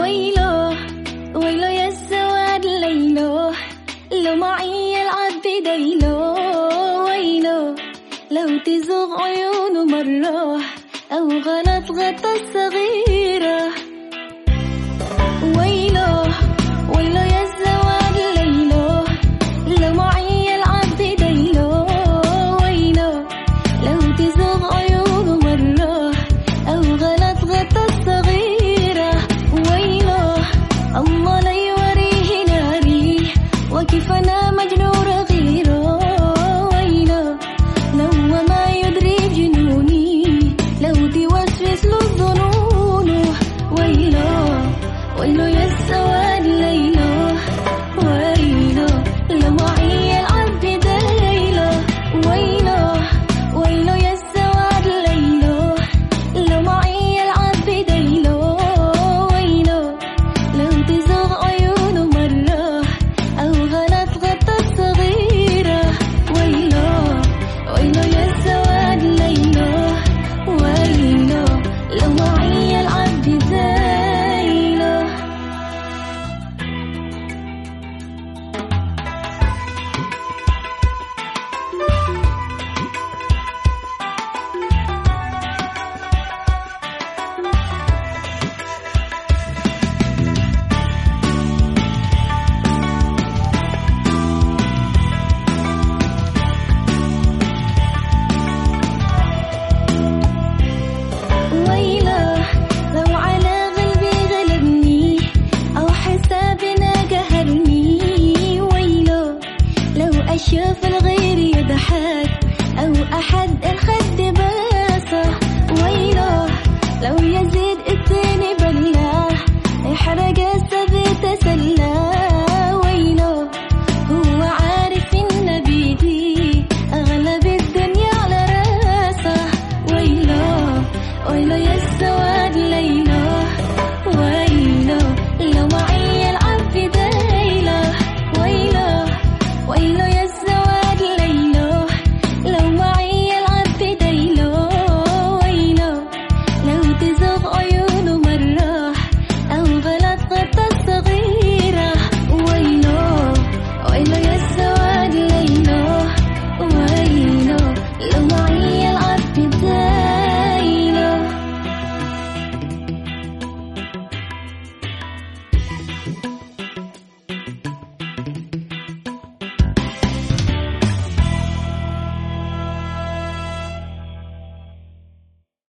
ويلو ويلو يا السواد ليلو لو معي تزغ عيونه مرة أو غلط غطا صغيرة. tienes luz.